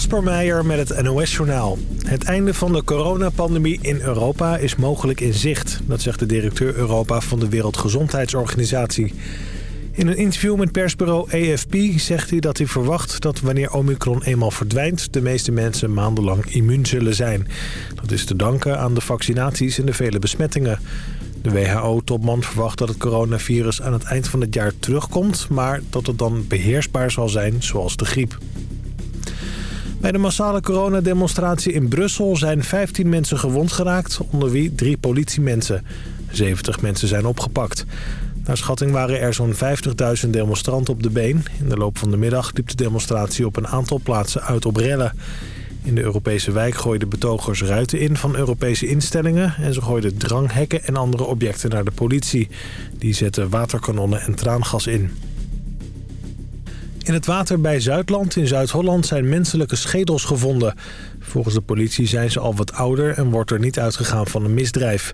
Kasper Meijer met het NOS-journaal. Het einde van de coronapandemie in Europa is mogelijk in zicht. Dat zegt de directeur Europa van de Wereldgezondheidsorganisatie. In een interview met persbureau AFP zegt hij dat hij verwacht dat wanneer Omicron eenmaal verdwijnt... de meeste mensen maandenlang immuun zullen zijn. Dat is te danken aan de vaccinaties en de vele besmettingen. De WHO-topman verwacht dat het coronavirus aan het eind van het jaar terugkomt... maar dat het dan beheersbaar zal zijn, zoals de griep. Bij de massale coronademonstratie in Brussel zijn 15 mensen gewond geraakt... onder wie drie politiemensen. 70 mensen zijn opgepakt. Naar schatting waren er zo'n 50.000 demonstranten op de been. In de loop van de middag liep de demonstratie op een aantal plaatsen uit op rellen. In de Europese wijk gooiden betogers ruiten in van Europese instellingen... en ze gooiden dranghekken en andere objecten naar de politie. Die zetten waterkanonnen en traangas in. In het water bij Zuidland in Zuid-Holland zijn menselijke schedels gevonden. Volgens de politie zijn ze al wat ouder en wordt er niet uitgegaan van een misdrijf.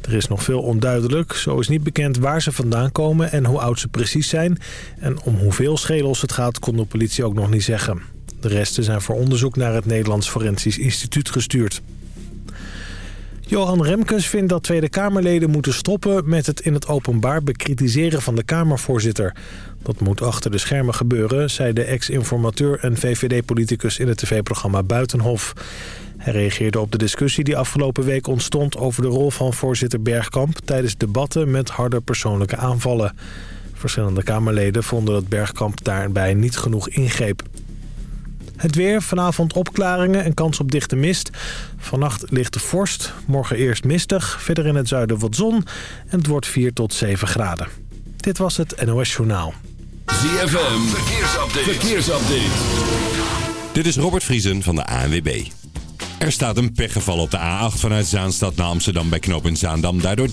Er is nog veel onduidelijk. Zo is niet bekend waar ze vandaan komen en hoe oud ze precies zijn. En om hoeveel schedels het gaat kon de politie ook nog niet zeggen. De resten zijn voor onderzoek naar het Nederlands Forensisch Instituut gestuurd. Johan Remkes vindt dat Tweede Kamerleden moeten stoppen met het in het openbaar bekritiseren van de Kamervoorzitter. Dat moet achter de schermen gebeuren, zei de ex-informateur en VVD-politicus in het tv-programma Buitenhof. Hij reageerde op de discussie die afgelopen week ontstond over de rol van voorzitter Bergkamp tijdens debatten met harde persoonlijke aanvallen. Verschillende Kamerleden vonden dat Bergkamp daarbij niet genoeg ingreep. Het weer, vanavond opklaringen en kans op dichte mist. Vannacht ligt de vorst, morgen eerst mistig, verder in het zuiden wat zon en het wordt 4 tot 7 graden. Dit was het NOS Journaal. ZFM, verkeersupdate. verkeersupdate. Dit is Robert Vriesen van de ANWB. Er staat een pechgeval op de A8 vanuit Zaanstad naar Amsterdam bij knooppunt Zaandam. Daardoor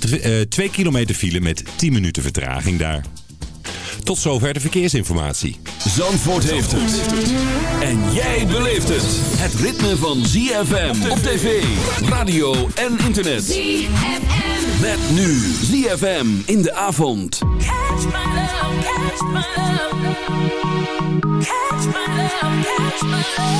2 kilometer file met 10 minuten vertraging daar. Tot zover de verkeersinformatie. Zandvoort heeft het. En jij beleeft het. Het ritme van ZFM op tv, radio en internet. ZFM. Met nu ZFM in de avond. Catch my love, catch my love. Catch my love, catch my love.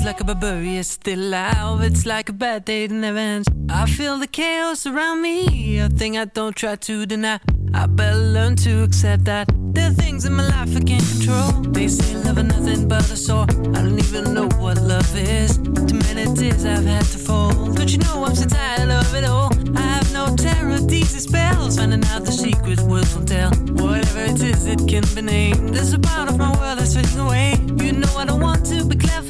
Feels like a barbarian still alive. It's like a bad day that never. I feel the chaos around me. A thing I don't try to deny. I better learn to accept that there are things in my life I can't control. They say love is nothing but a sore. I don't even know what love is. Too many tears I've had to fold. Don't you know I'm so tired of it all? I have no terror these spells. Finding out the secret words won't tell. Whatever it is, it can be named. There's a part of my world that's fading away. You know I don't want to be clever,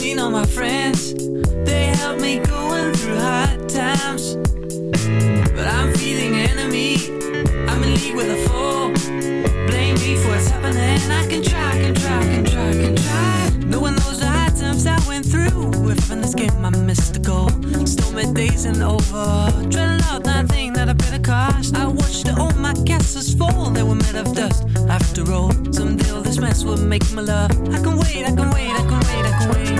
seen all my friends. They helped me going through hard times. But I'm feeling enemy. I'm in league with a fool. Blame me for what's happening. I can try, can try, can try, can try. Knowing those hard times I went through. If in this game I missed the goal Stormy days and over. Dreading out that thing that I paid better cost I watched all my castles fall. They were made of dust. After all Someday all this mess will make my love. I can wait, I can wait, I can wait, I can wait.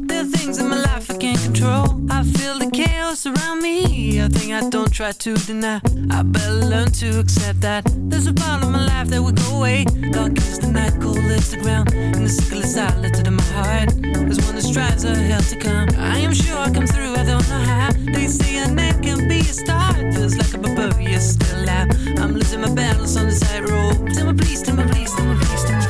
things in my life I can't control. I feel the chaos around me A thing I don't try to deny. I better learn to accept that There's a part of my life that will go away. Dark is the night, cold is the ground And the sickle is outlet to my heart. There's one that strives a hell to come I am sure I come through, I don't know how. They say a neck can be a star It feels like a barbarian still out I'm losing my balance on the tightrope. Tell my please, tell my please, tell my please, tell my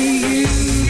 you.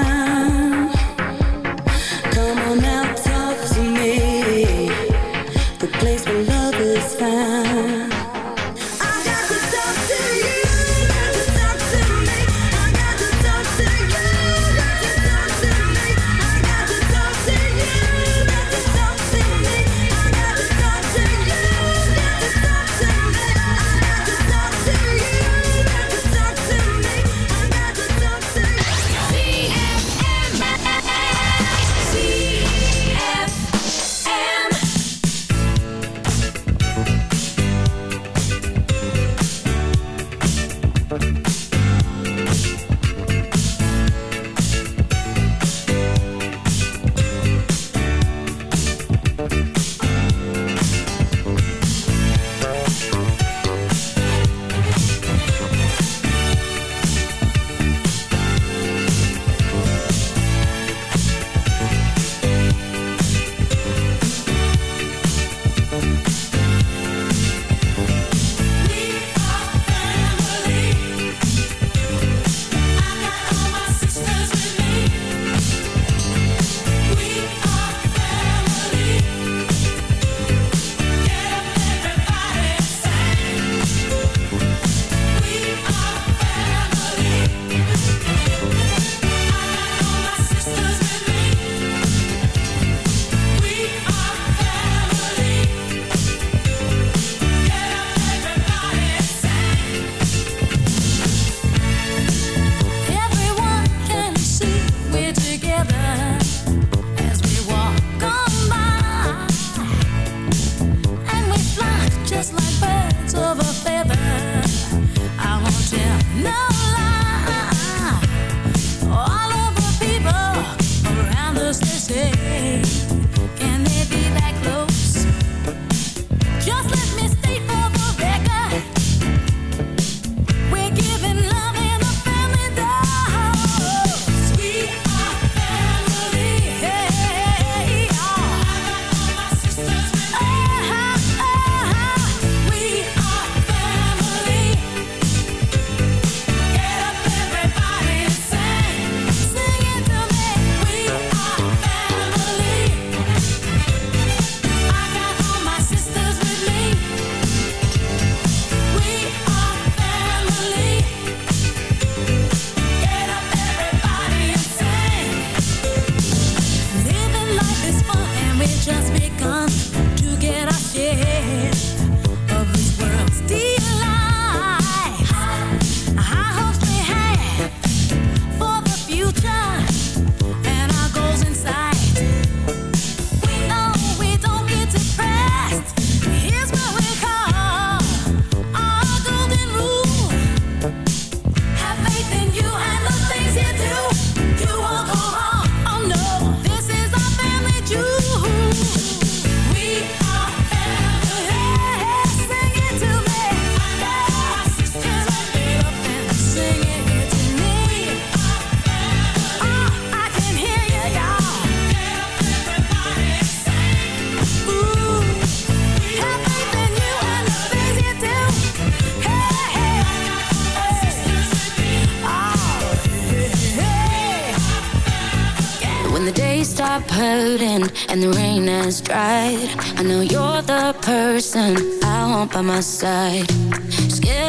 And the rain has dried. I know you're the person I want by my side.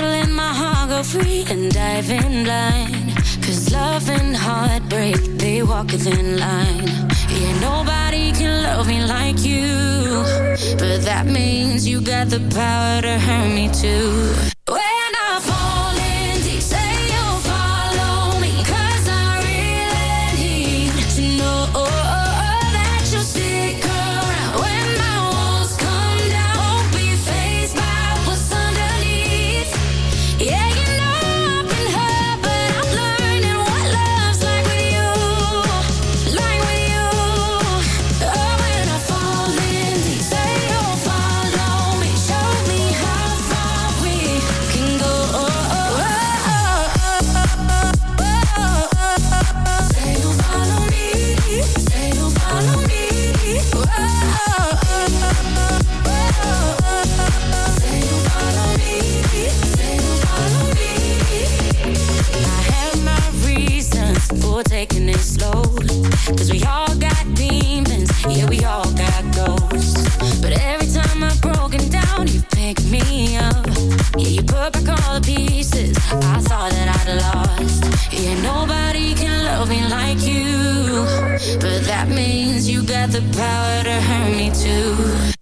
Letting my heart go free and dive in blind. Cause love and heartbreak, they walk a thin line. Yeah, nobody can love me like you. But that means you got the power to hurt me too. Back all the pieces I thought that I'd lost. Yeah, nobody can love me like you. But that means you got the power to hurt me too.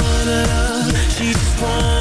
she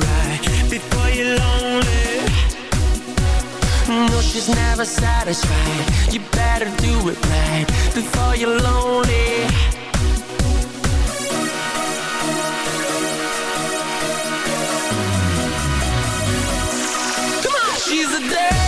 before you're lonely. No, she's never satisfied. You better do it right before you're lonely. Come on! She's a dance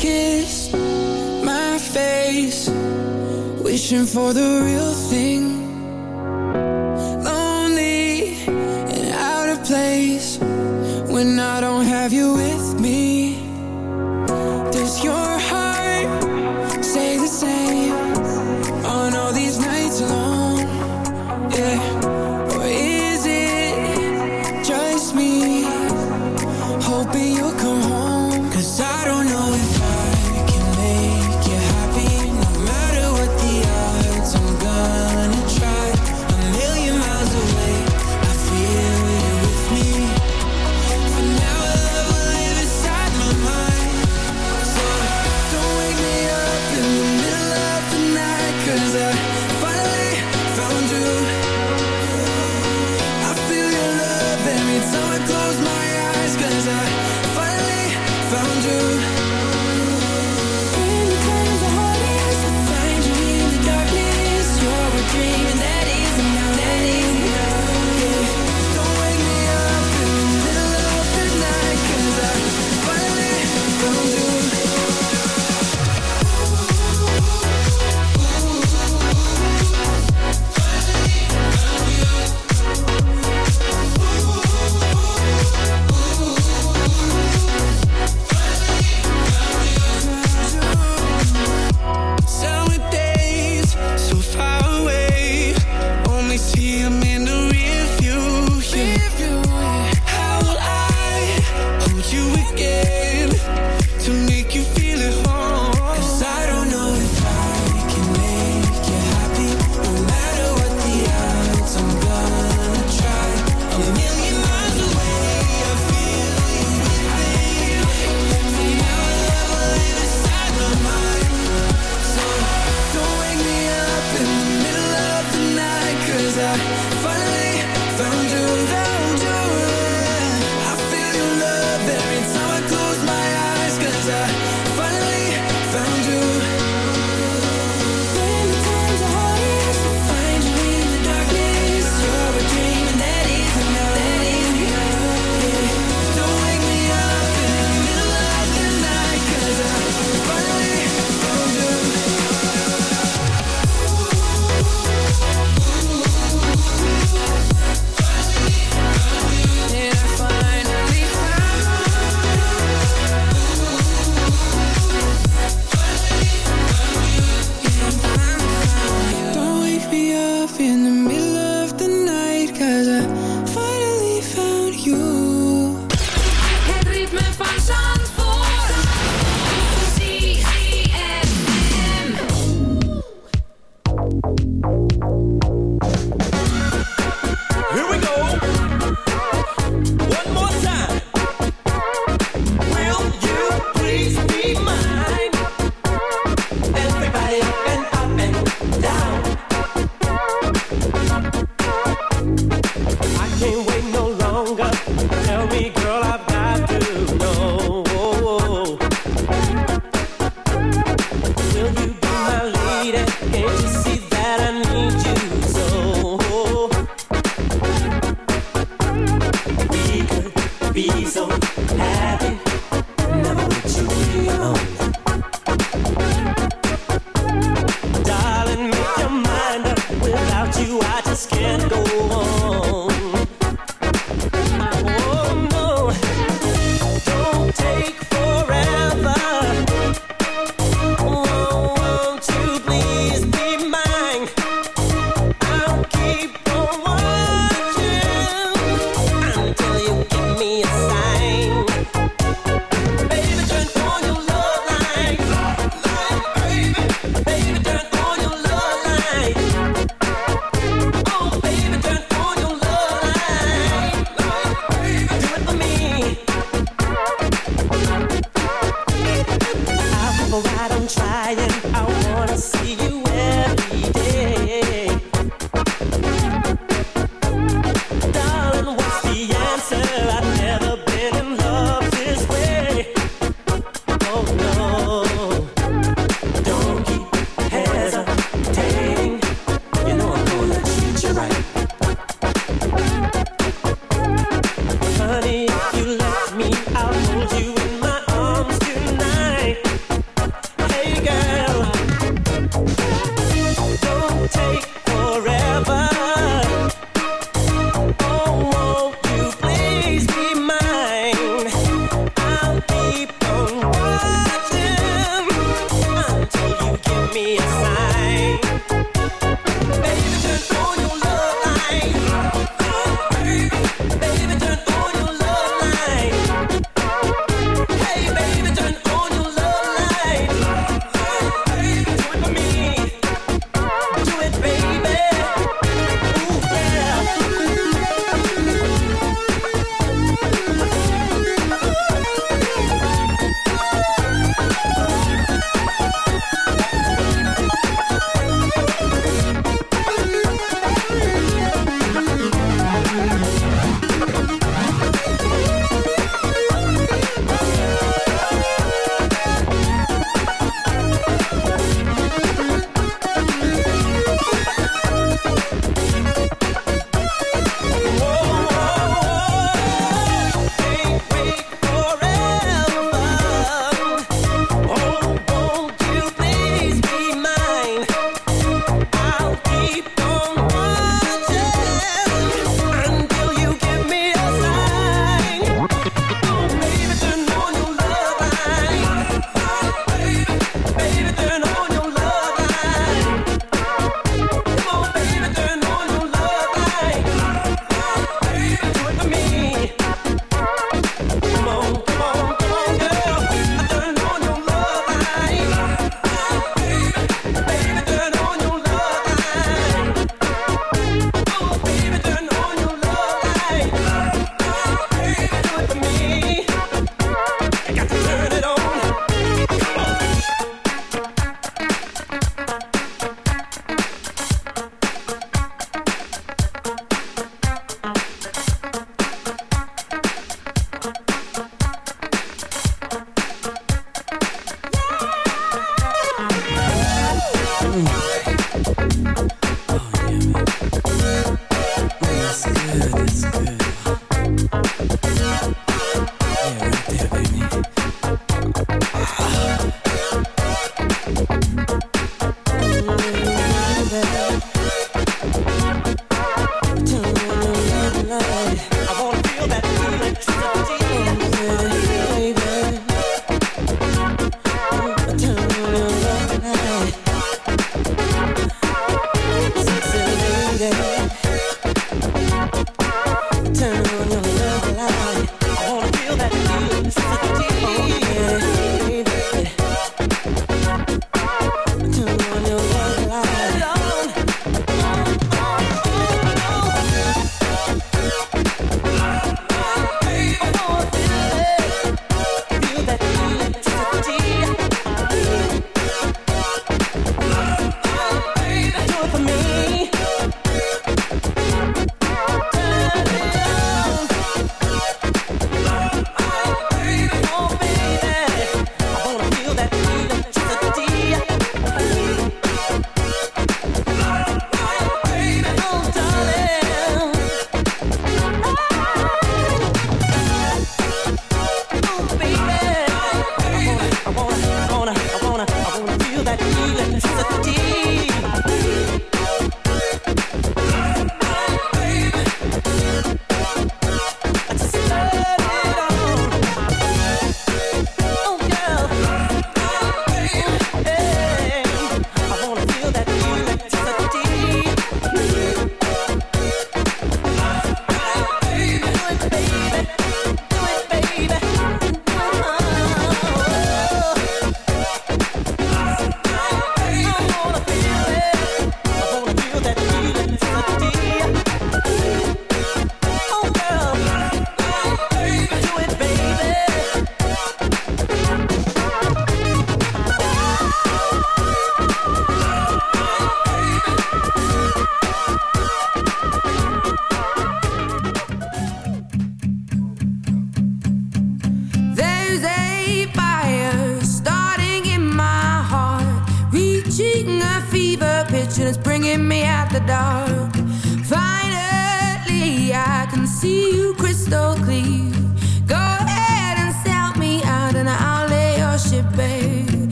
kiss my face, wishing for the real thing.